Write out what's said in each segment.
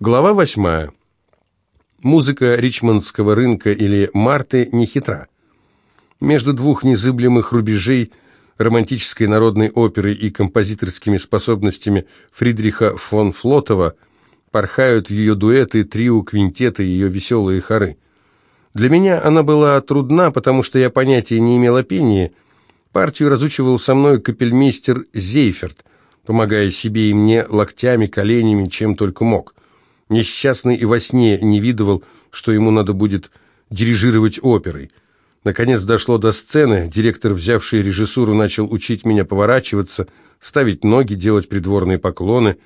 Глава восьмая. Музыка ричмондского рынка или Марты не хитра. Между двух незыблемых рубежей романтической народной оперы и композиторскими способностями Фридриха фон Флотова порхают ее дуэты, трио, квинтеты, ее веселые хоры. Для меня она была трудна, потому что я понятия не имел о пении. Партию разучивал со мной капельмейстер Зейферт, помогая себе и мне локтями, коленями, чем только мог. Несчастный и во сне не видывал, что ему надо будет дирижировать оперой. Наконец дошло до сцены, директор, взявший режиссуру, начал учить меня поворачиваться, ставить ноги, делать придворные поклоны.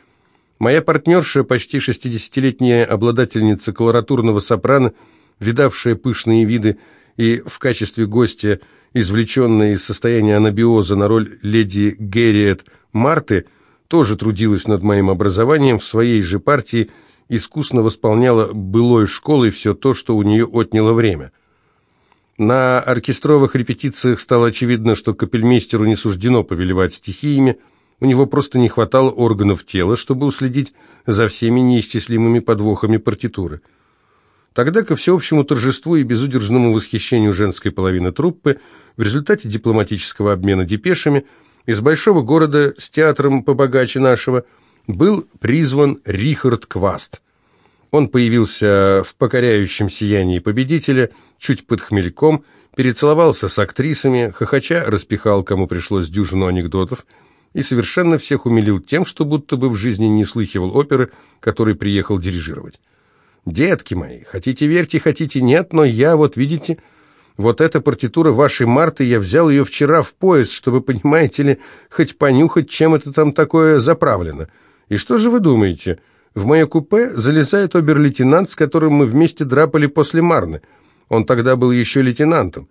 Моя партнерша, почти шестидесятилетняя обладательница колоратурного сопрано, видавшая пышные виды и в качестве гостя, извлеченная из состояния анабиоза на роль леди Герриет Марты, тоже трудилась над моим образованием в своей же партии искусно восполняла былой школой все то, что у нее отняло время. На оркестровых репетициях стало очевидно, что капельмейстеру не суждено повелевать стихиями, у него просто не хватало органов тела, чтобы уследить за всеми неисчислимыми подвохами партитуры. Тогда, ко всеобщему торжеству и безудержному восхищению женской половины труппы, в результате дипломатического обмена депешами, из большого города с театром побогаче нашего – был призван Рихард Кваст. Он появился в покоряющем сиянии победителя, чуть под хмельком, перецеловался с актрисами, хохоча распихал, кому пришлось дюжину анекдотов, и совершенно всех умилил тем, что будто бы в жизни не слыхивал оперы, который приехал дирижировать. «Детки мои, хотите верьте, хотите нет, но я, вот видите, вот эта партитура вашей Марты, я взял ее вчера в поезд, чтобы, понимаете ли, хоть понюхать, чем это там такое заправлено». И что же вы думаете? В мое купе залезает обер-лейтенант, с которым мы вместе драпали после Марны. Он тогда был еще лейтенантом.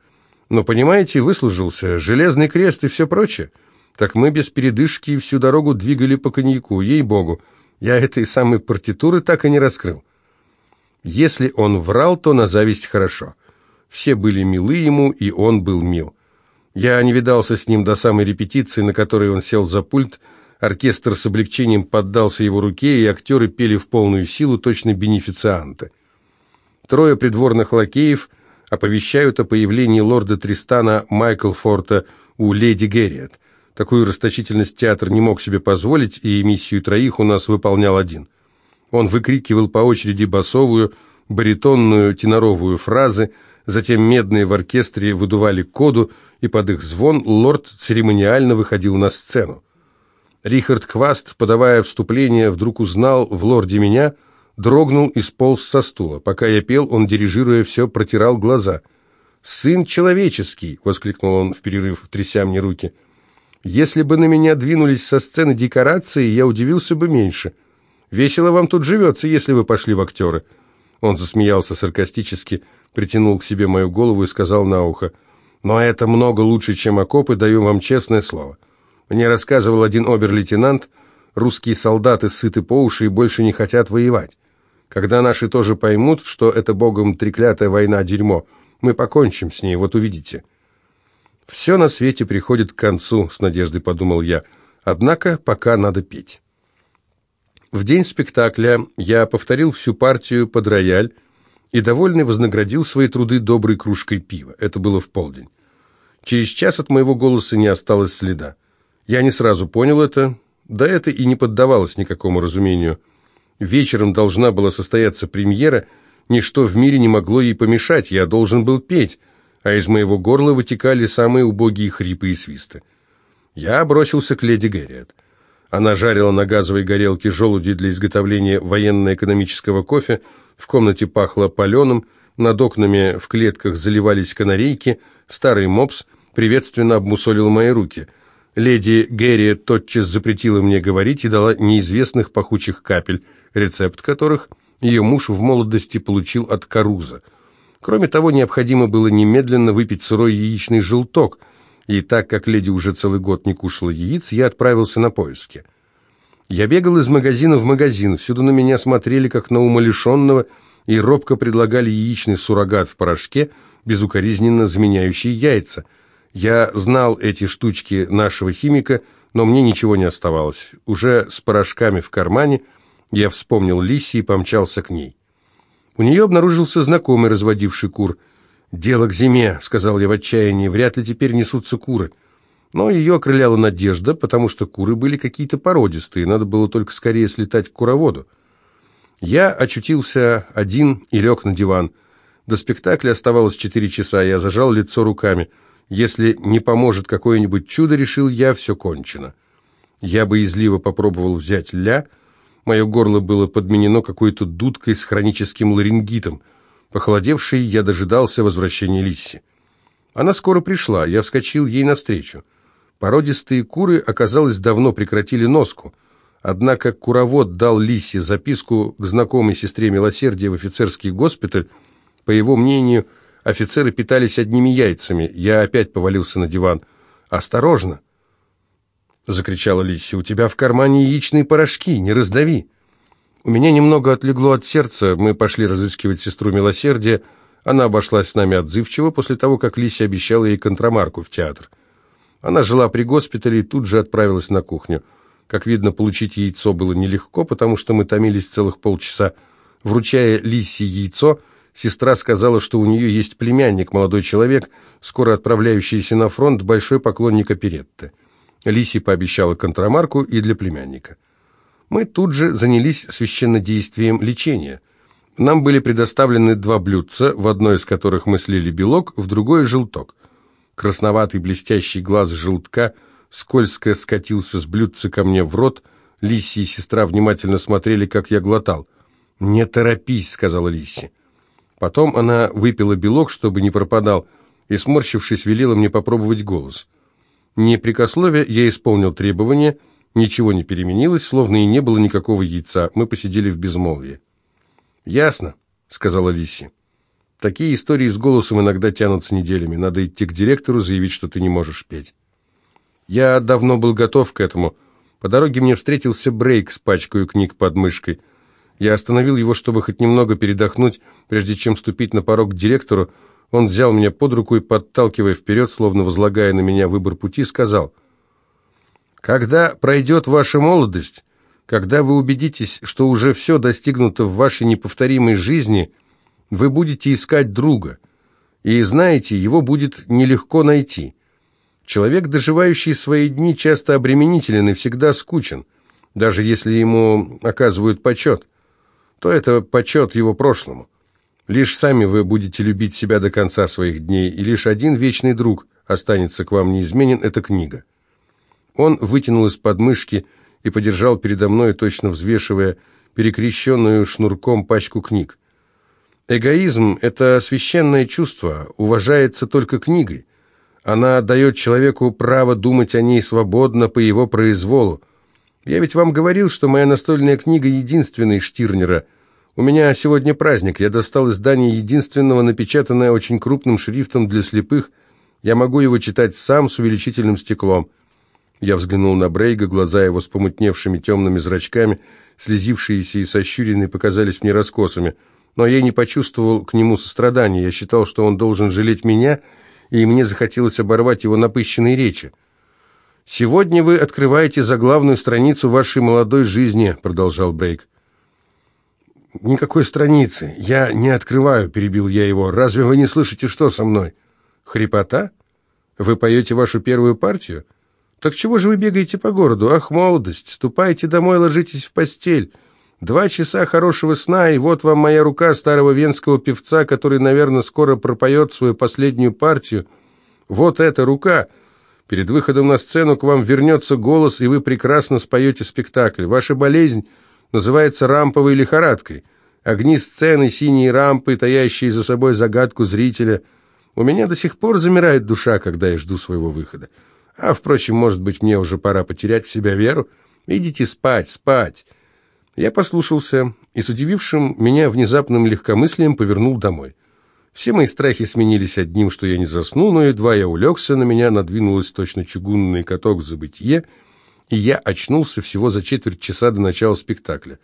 Но, понимаете, выслужился, железный крест и все прочее. Так мы без передышки всю дорогу двигали по коньяку, ей-богу. Я этой самой партитуры так и не раскрыл. Если он врал, то на зависть хорошо. Все были милы ему, и он был мил. Я не видался с ним до самой репетиции, на которой он сел за пульт, Оркестр с облегчением поддался его руке, и актеры пели в полную силу точно бенефицианты. Трое придворных лакеев оповещают о появлении лорда Тристана Майклфорта у леди Герриет. Такую расточительность театр не мог себе позволить, и миссию троих у нас выполнял один. Он выкрикивал по очереди басовую, баритонную, теноровую фразы, затем медные в оркестре выдували коду, и под их звон лорд церемониально выходил на сцену. Рихард Кваст, подавая вступление, вдруг узнал в лорде меня, дрогнул и сполз со стула. Пока я пел, он, дирижируя все, протирал глаза. «Сын человеческий!» — воскликнул он в перерыв, тряся мне руки. «Если бы на меня двинулись со сцены декорации, я удивился бы меньше. Весело вам тут живется, если вы пошли в актеры». Он засмеялся саркастически, притянул к себе мою голову и сказал на ухо, «Но это много лучше, чем окопы, даю вам честное слово». Мне рассказывал один обер-лейтенант, русские солдаты сыты по уши и больше не хотят воевать. Когда наши тоже поймут, что это богом треклятая война дерьмо, мы покончим с ней, вот увидите. Все на свете приходит к концу, с надеждой подумал я. Однако пока надо петь. В день спектакля я повторил всю партию под рояль и, довольный, вознаградил свои труды доброй кружкой пива. Это было в полдень. Через час от моего голоса не осталось следа. Я не сразу понял это, да это и не поддавалось никакому разумению. Вечером должна была состояться премьера, ничто в мире не могло ей помешать, я должен был петь, а из моего горла вытекали самые убогие хрипы и свисты. Я бросился к леди Гэрриет. Она жарила на газовой горелке желуди для изготовления военно-экономического кофе, в комнате пахло паленым, над окнами в клетках заливались канарейки, старый мопс приветственно обмусолил мои руки – Леди Гэри тотчас запретила мне говорить и дала неизвестных пахучих капель, рецепт которых ее муж в молодости получил от Каруза. Кроме того, необходимо было немедленно выпить сырой яичный желток, и так как леди уже целый год не кушала яиц, я отправился на поиски. Я бегал из магазина в магазин, всюду на меня смотрели как на умалишенного и робко предлагали яичный суррогат в порошке, безукоризненно заменяющий яйца – я знал эти штучки нашего химика, но мне ничего не оставалось. Уже с порошками в кармане Я вспомнил Лисси и помчался к ней. У нее обнаружился знакомый, разводивший кур. «Дело к зиме», — сказал я в отчаянии, — «вряд ли теперь несутся куры». Но ее окрыляла надежда, потому что куры были какие-то породистые, надо было только скорее слетать к куроводу. Я очутился один и лег на диван. До спектакля оставалось четыре часа, я зажал лицо руками. Если не поможет какое-нибудь чудо, решил я, все кончено. Я боязливо попробовал взять ля. Мое горло было подменено какой-то дудкой с хроническим ларингитом. Похолодевший, я дожидался возвращения Лисси. Она скоро пришла, я вскочил ей навстречу. Породистые куры, оказалось, давно прекратили носку. Однако куровод дал Лисе записку к знакомой сестре милосердия в офицерский госпиталь. По его мнению, офицеры питались одними яйцами. Я опять повалился на диван. «Осторожно!» — закричала Лиси. «У тебя в кармане яичные порошки, не раздави!» У меня немного отлегло от сердца. Мы пошли разыскивать сестру милосердия. Она обошлась с нами отзывчиво после того, как Лиси обещала ей контрамарку в театр. Она жила при госпитале и тут же отправилась на кухню. Как видно, получить яйцо было нелегко, потому что мы томились целых полчаса. Вручая Лисе яйцо, сестра сказала, что у нее есть племянник, молодой человек, скоро отправляющийся на фронт, большой поклонник оперетты. Лиси пообещала контрамарку и для племянника. Мы тут же занялись священнодействием лечения. Нам были предоставлены два блюдца, в одно из которых мы слили белок, в другое – желток. Красноватый блестящий глаз желтка – скользко скатился с блюдца ко мне в рот. Лисси и сестра внимательно смотрели, как я глотал. «Не торопись», — сказала Лисси. Потом она выпила белок, чтобы не пропадал, и, сморщившись, велела мне попробовать голос. Не прикословия, я исполнил требования, ничего не переменилось, словно и не было никакого яйца. Мы посидели в безмолвии. «Ясно», — сказала Лисси. «Такие истории с голосом иногда тянутся неделями. Надо идти к директору, заявить, что ты не можешь петь». Я давно был готов к этому. По дороге мне встретился Брейк с пачкой книг под мышкой. Я остановил его, чтобы хоть немного передохнуть, прежде чем ступить на порог к директору. Он взял меня под руку и, подталкивая вперед, словно возлагая на меня выбор пути, сказал, «Когда пройдет ваша молодость, когда вы убедитесь, что уже все достигнуто в вашей неповторимой жизни, вы будете искать друга, и, знаете, его будет нелегко найти». Человек, доживающий свои дни, часто обременителен и всегда скучен, даже если ему оказывают почет, то это почет его прошлому. Лишь сами вы будете любить себя до конца своих дней, и лишь один вечный друг останется к вам неизменен – это книга. Он вытянул из подмышки и подержал передо мной, точно взвешивая перекрещенную шнурком пачку книг. Эгоизм – это священное чувство, уважается только книгой. Она дает человеку право думать о ней свободно по его произволу. Я ведь вам говорил, что моя настольная книга единственная Штирнера. У меня сегодня праздник. Я достал издание единственного, напечатанное очень крупным шрифтом для слепых. Я могу его читать сам с увеличительным стеклом. Я взглянул на Брейга, глаза его с помутневшими темными зрачками, слезившиеся и сощуренные, показались мне раскосами. Но я не почувствовал к нему сострадания. Я считал, что он должен жалеть меня и мне захотелось оборвать его напыщенные речи. «Сегодня вы открываете заглавную страницу вашей молодой жизни», — продолжал Брейк. «Никакой страницы. Я не открываю», — перебил я его. «Разве вы не слышите, что со мной?» «Хрипота? Вы поете вашу первую партию? Так чего же вы бегаете по городу? Ах, молодость! Ступайте домой, ложитесь в постель. Два часа хорошего сна, и вот вам моя рука старого венского певца, который, наверное, скоро пропоет свою последнюю партию. Вот эта рука. Перед выходом на сцену к вам вернется голос, и вы прекрасно споете спектакль. Ваша болезнь называется рамповой лихорадкой. Огни сцены, синие рампы, таящие за собой загадку зрителя. У меня до сих пор замирает душа, когда я жду своего выхода. А, впрочем, может быть, мне уже пора потерять в себя веру? Идите спать, спать. Я послушался и с удивившим меня внезапным легкомыслием повернул домой. Все мои страхи сменились одним, что я не засну, но едва я улегся, на меня надвинулась точно чугунный каток в забытье, и я очнулся всего за четверть часа до начала спектакля.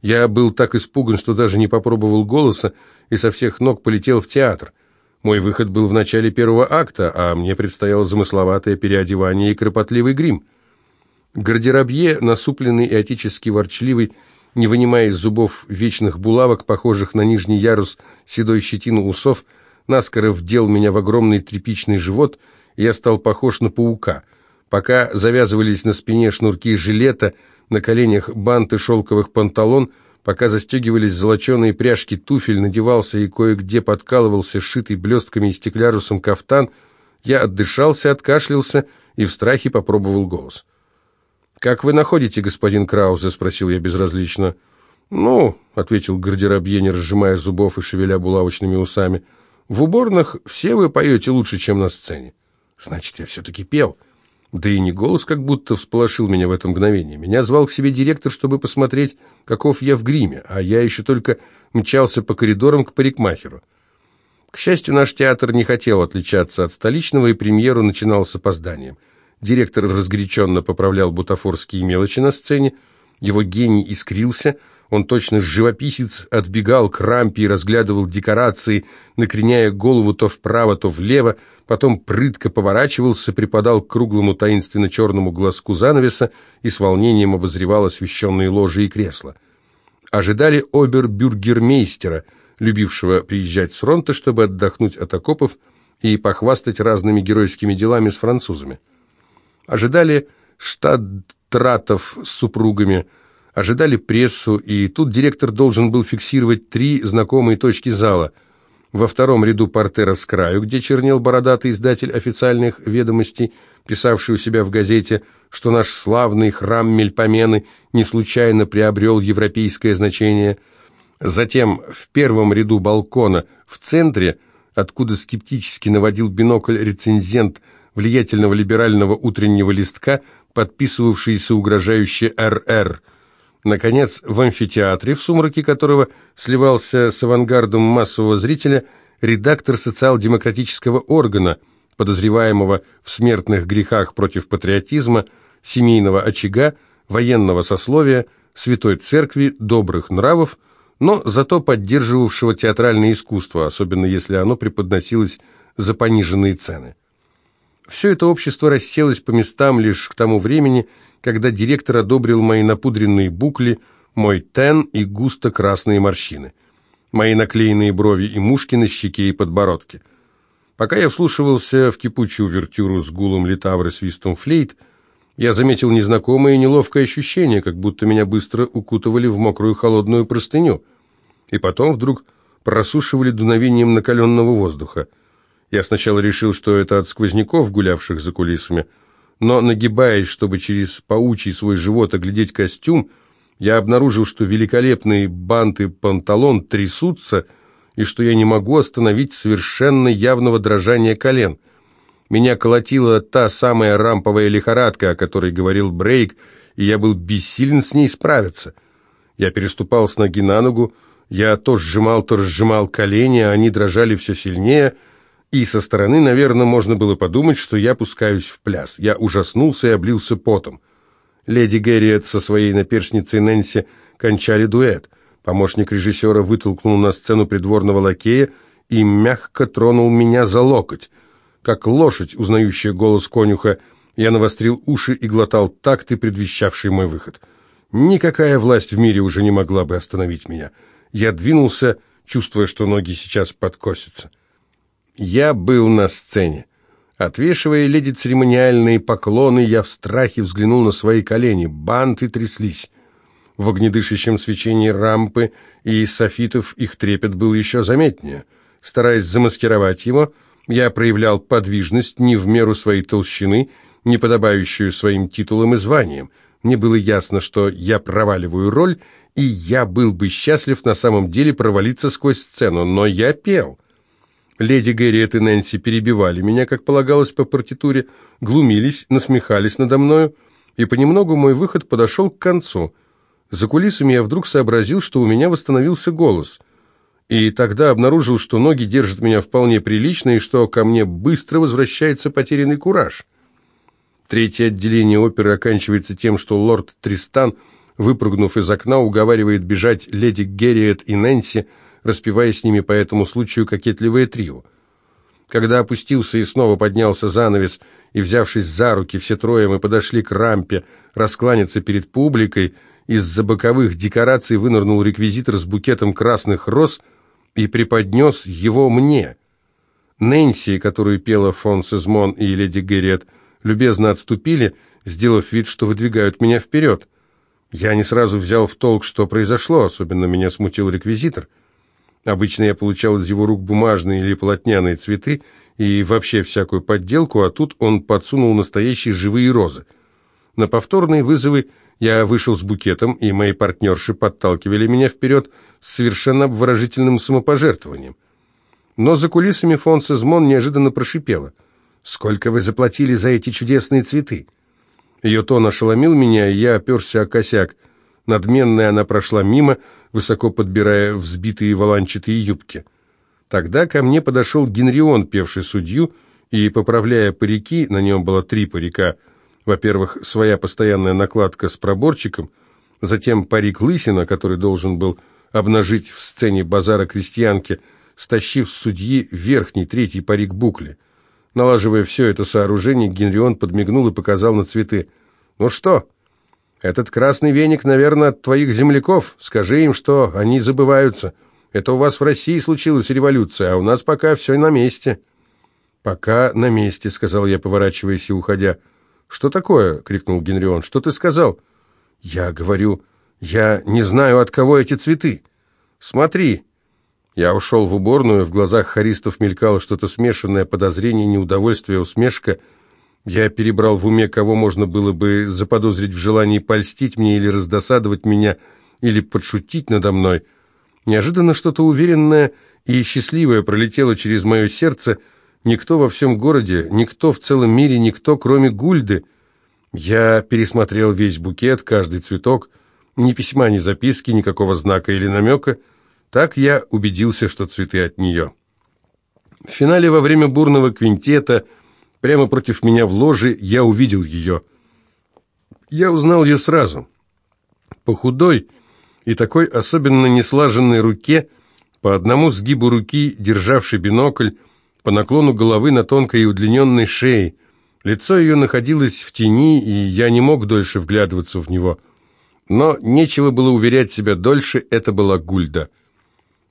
Я был так испуган, что даже не попробовал голоса, и со всех ног полетел в театр. Мой выход был в начале первого акта, а мне предстояло замысловатое переодевание и кропотливый грим. Гардеробье, насупленный и отечески ворчливый, не вынимая из зубов вечных булавок, похожих на нижний ярус седой щетины усов, наскоро вдел меня в огромный тряпичный живот, и я стал похож на паука. Пока завязывались на спине шнурки жилета, на коленях банты шелковых панталон, пока застегивались золоченые пряжки туфель, надевался и кое-где подкалывался шитый блестками и стеклярусом кафтан, я отдышался, откашлялся и в страхе попробовал голос. «Как вы находите, господин Краузе?» – спросил я безразлично. «Ну», – ответил гардеробье, не разжимая зубов и шевеля булавочными усами, – «в уборных все вы поете лучше, чем на сцене». «Значит, я все-таки пел». Да и не голос как будто всполошил меня в это мгновение. Меня звал к себе директор, чтобы посмотреть, каков я в гриме, а я еще только мчался по коридорам к парикмахеру. К счастью, наш театр не хотел отличаться от столичного, и премьеру начинал с опозданием. Директор разгоряченно поправлял бутафорские мелочи на сцене, его гений искрился, он точно живописец отбегал к рампе и разглядывал декорации, накреняя голову то вправо, то влево, потом прытко поворачивался, припадал к круглому таинственно-черному глазку занавеса и с волнением обозревал освещенные ложи и кресла. Ожидали обербюргермейстера, любившего приезжать с фронта, чтобы отдохнуть от окопов и похвастать разными геройскими делами с французами ожидали штат-тратов с супругами, ожидали прессу, и тут директор должен был фиксировать три знакомые точки зала. Во втором ряду портера с краю, где чернел бородатый издатель официальных ведомостей, писавший у себя в газете, что наш славный храм Мельпомены не случайно приобрел европейское значение. Затем в первом ряду балкона в центре, откуда скептически наводил бинокль рецензент – влиятельного либерального утреннего листка, подписывавшийся угрожающе «РР». Наконец, в амфитеатре, в сумраке которого сливался с авангардом массового зрителя, редактор социал-демократического органа, подозреваемого в смертных грехах против патриотизма, семейного очага, военного сословия, святой церкви, добрых нравов, но зато поддерживавшего театральное искусство, особенно если оно преподносилось за пониженные цены. Все это общество расселось по местам лишь к тому времени, когда директор одобрил мои напудренные букли, мой тен и густо красные морщины, мои наклеенные брови и мушки на щеке и подбородке. Пока я вслушивался в кипучую вертюру с гулом литавры свистом флейт, я заметил незнакомое неловкое ощущение, как будто меня быстро укутывали в мокрую холодную простыню, и потом вдруг просушивали дуновением накаленного воздуха. Я сначала решил, что это от сквозняков, гулявших за кулисами, но, нагибаясь, чтобы через паучий свой живот оглядеть костюм, я обнаружил, что великолепные банты панталон трясутся, и что я не могу остановить совершенно явного дрожания колен. Меня колотила та самая рамповая лихорадка, о которой говорил Брейк, и я был бессилен с ней справиться. Я переступал с ноги на ногу, я то сжимал, то разжимал колени, а они дрожали все сильнее — и со стороны, наверное, можно было подумать, что я пускаюсь в пляс. Я ужаснулся и облился потом. Леди Гэрриет со своей наперсницей Нэнси кончали дуэт. Помощник режиссера вытолкнул на сцену придворного лакея и мягко тронул меня за локоть. Как лошадь, узнающая голос конюха, я навострил уши и глотал такты, предвещавший мой выход. Никакая власть в мире уже не могла бы остановить меня. Я двинулся, чувствуя, что ноги сейчас подкосятся. Я был на сцене. Отвешивая леди церемониальные поклоны, я в страхе взглянул на свои колени. Банты тряслись. В огнедышащем свечении рампы и софитов их трепет был еще заметнее. Стараясь замаскировать его, я проявлял подвижность не в меру своей толщины, не подобающую своим титулам и званиям. Мне было ясно, что я проваливаю роль, и я был бы счастлив на самом деле провалиться сквозь сцену, но я пел. Леди Гэрриет и Нэнси перебивали меня, как полагалось по партитуре, глумились, насмехались надо мною, и понемногу мой выход подошел к концу. За кулисами я вдруг сообразил, что у меня восстановился голос. И тогда обнаружил, что ноги держат меня вполне прилично, и что ко мне быстро возвращается потерянный кураж. Третье отделение оперы оканчивается тем, что лорд Тристан, выпрыгнув из окна, уговаривает бежать леди Герриет и Нэнси, распевая с ними по этому случаю кокетливое трио. Когда опустился и снова поднялся занавес, и, взявшись за руки, все трое мы подошли к рампе раскланяться перед публикой, из-за боковых декораций вынырнул реквизитор с букетом красных роз и преподнес его мне. Нэнси, которую пела фон Сезмон и леди Гэрриет, любезно отступили, сделав вид, что выдвигают меня вперед. Я не сразу взял в толк, что произошло, особенно меня смутил реквизитор. Обычно я получал из его рук бумажные или полотняные цветы и вообще всякую подделку, а тут он подсунул настоящие живые розы. На повторные вызовы я вышел с букетом, и мои партнерши подталкивали меня вперед с совершенно обворожительным самопожертвованием. Но за кулисами фон Сезмон неожиданно прошипела. «Сколько вы заплатили за эти чудесные цветы?» Ее тон ошеломил меня, и я оперся о косяк. Надменная она прошла мимо, высоко подбирая взбитые воланчатые юбки. Тогда ко мне подошел Генрион, певший судью, и, поправляя парики, на нем было три парика, во-первых, своя постоянная накладка с проборчиком, затем парик лысина, который должен был обнажить в сцене базара крестьянки, стащив с судьи верхний, третий парик букли. Налаживая все это сооружение, Генрион подмигнул и показал на цветы. «Ну что, этот красный веник, наверное, от твоих земляков. Скажи им, что они забываются. Это у вас в России случилась революция, а у нас пока все на месте». «Пока на месте», — сказал я, поворачиваясь и уходя. «Что такое?» — крикнул Генрион. «Что ты сказал?» «Я говорю, я не знаю, от кого эти цветы. Смотри, я ушел в уборную, в глазах харистов мелькало что-то смешанное, подозрение, неудовольствие, усмешка. Я перебрал в уме, кого можно было бы заподозрить в желании польстить мне или раздосадовать меня, или подшутить надо мной. Неожиданно что-то уверенное и счастливое пролетело через мое сердце. Никто во всем городе, никто в целом мире, никто, кроме Гульды. Я пересмотрел весь букет, каждый цветок, ни письма, ни записки, никакого знака или намека — так я убедился, что цветы от нее. В финале во время бурного квинтета, прямо против меня в ложе, я увидел ее. Я узнал ее сразу. По худой и такой особенно неслаженной руке, по одному сгибу руки, державшей бинокль, по наклону головы на тонкой и удлиненной шее. Лицо ее находилось в тени, и я не мог дольше вглядываться в него. Но нечего было уверять себя дольше, это была Гульда.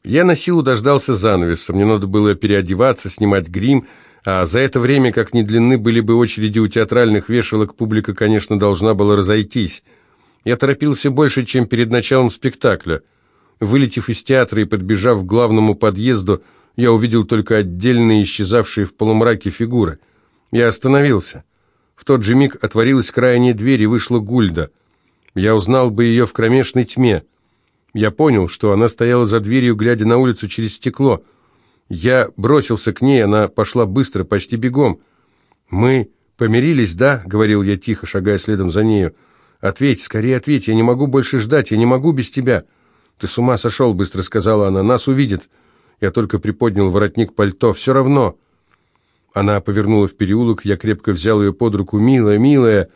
Я на силу дождался занавеса, мне надо было переодеваться, снимать грим, а за это время, как ни длинны были бы очереди у театральных вешалок, публика, конечно, должна была разойтись. Я торопился больше, чем перед началом спектакля. Вылетев из театра и подбежав к главному подъезду, я увидел только отдельные исчезавшие в полумраке фигуры. Я остановился. В тот же миг отворилась крайняя дверь и вышла Гульда. Я узнал бы ее в кромешной тьме. Я понял, что она стояла за дверью, глядя на улицу через стекло. Я бросился к ней, она пошла быстро, почти бегом. «Мы помирились, да?» — говорил я тихо, шагая следом за нею. «Ответь, скорее ответь, я не могу больше ждать, я не могу без тебя». «Ты с ума сошел», — быстро сказала она, — «нас увидят». Я только приподнял воротник пальто. «Все равно». Она повернула в переулок, я крепко взял ее под руку. «Милая, милая!»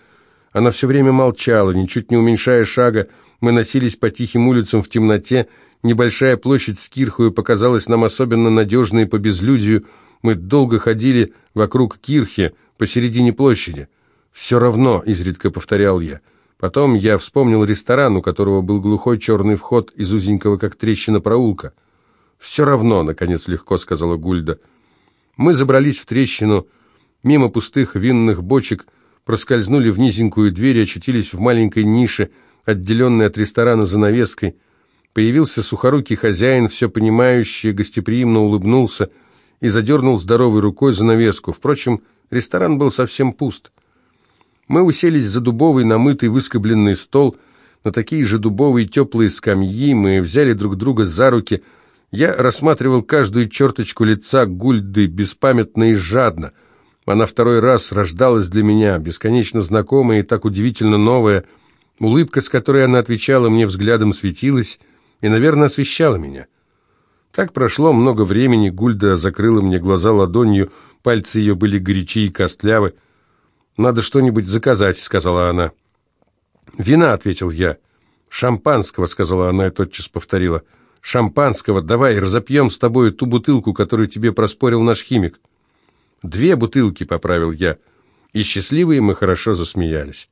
Она все время молчала, ничуть не уменьшая шага, мы носились по тихим улицам в темноте. Небольшая площадь с кирхою показалась нам особенно надежной по безлюдию. Мы долго ходили вокруг кирхи, посередине площади. «Все равно», — изредка повторял я. Потом я вспомнил ресторан, у которого был глухой черный вход из узенького, как трещина, проулка. «Все равно», — наконец легко сказала Гульда. Мы забрались в трещину, мимо пустых винных бочек, проскользнули в низенькую дверь и очутились в маленькой нише — отделенный от ресторана занавеской. Появился сухорукий хозяин, все понимающий, гостеприимно улыбнулся и задернул здоровой рукой занавеску. Впрочем, ресторан был совсем пуст. Мы уселись за дубовый, намытый, выскобленный стол, на такие же дубовые теплые скамьи, мы взяли друг друга за руки. Я рассматривал каждую черточку лица Гульды беспамятно и жадно. Она второй раз рождалась для меня, бесконечно знакомая и так удивительно новая — Улыбка, с которой она отвечала мне взглядом, светилась и, наверное, освещала меня. Так прошло много времени, Гульда закрыла мне глаза ладонью, пальцы ее были горячи и костлявы. «Надо что-нибудь заказать», — сказала она. «Вина», — ответил я. «Шампанского», — сказала она и тотчас повторила. «Шампанского, давай, разопьем с тобой ту бутылку, которую тебе проспорил наш химик». «Две бутылки», — поправил я, и счастливые мы хорошо засмеялись.